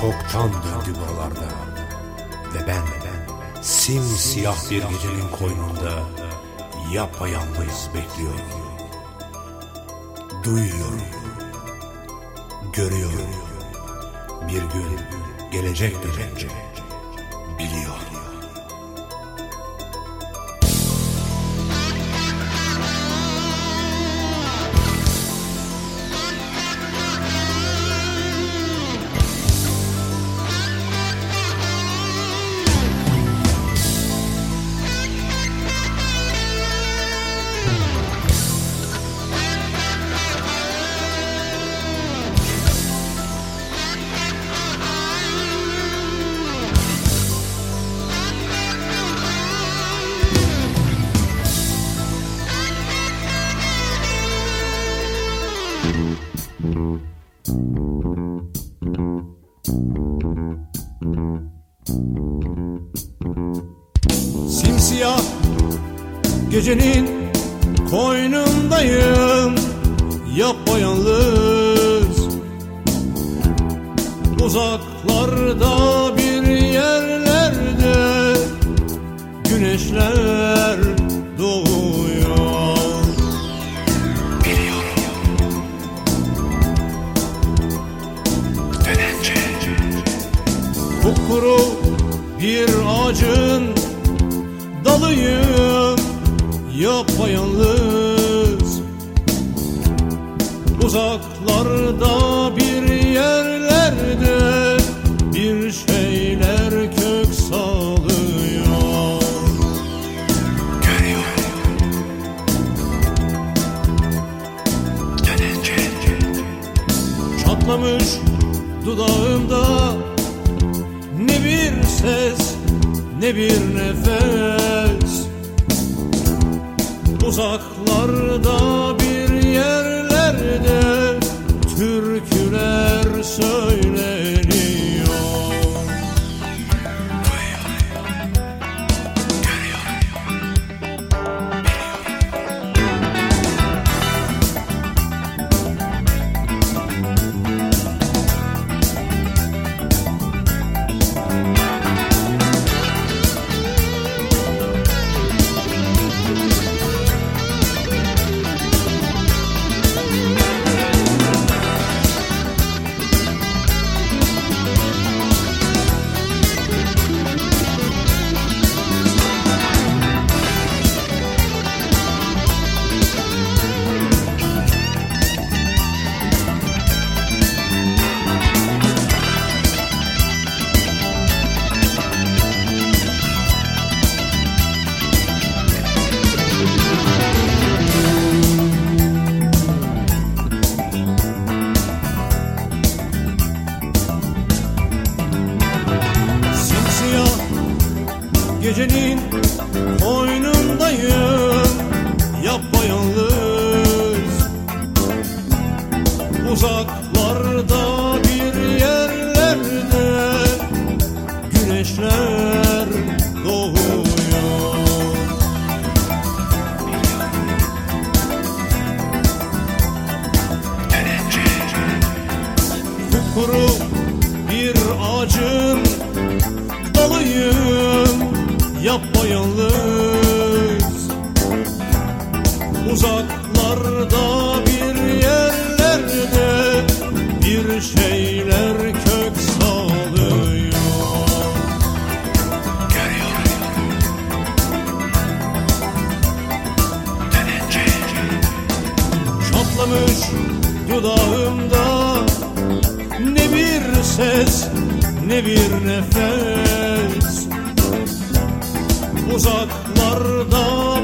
çoktan döndü buralarda. Ve ben simsiyah bir gecenin koynunda Yapayalnız bekliyorum Duyuyorum Görüyorum. Bir gün gelecektir bence. Biliyorum gecenin koynundayım Yapayalnız. Uzaklarda bir yerlerde Güneşler doğuyor. Kupkuru bir ağacın dalıyım Yapayalnız Uzaklarda bir yerlerde Bir şeyler kök salıyor. Çatlamış dudağımda Ne bir ses ne bir nefes Uzaklarda bir yerlerde Türküler söyleniyor ağacın dalıyım Yapayalnız Uzaklarda bir yerlerde Bir şeyler kök salıyor Çatlamış dudağımda Ne bir ses ne bir nefes. Uzaklarda